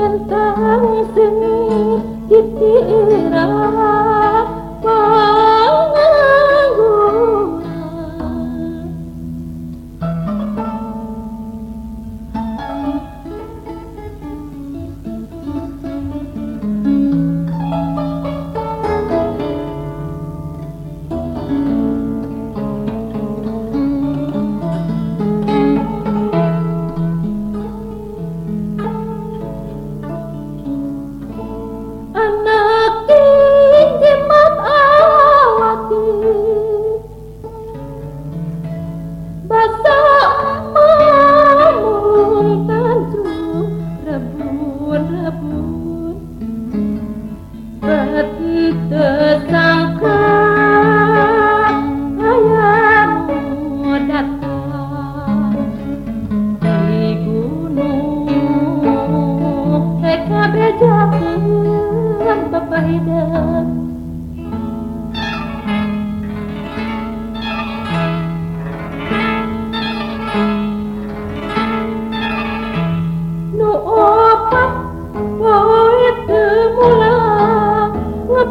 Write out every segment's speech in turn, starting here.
tentang seni dikira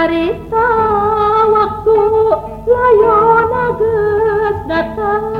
Harita waktu layon geus datang.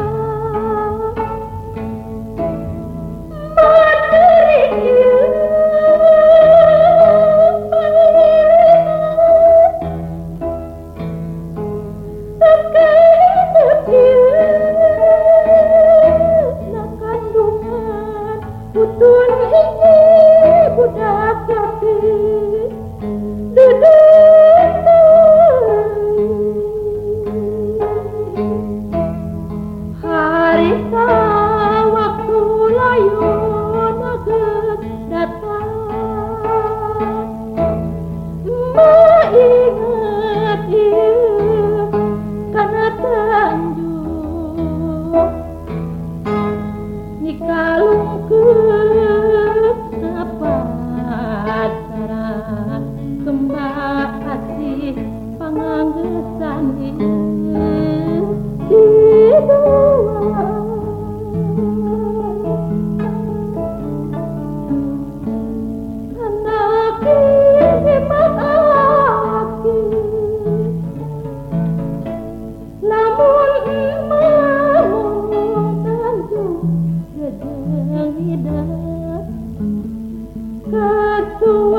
kembang kasih penganggesan ini. tu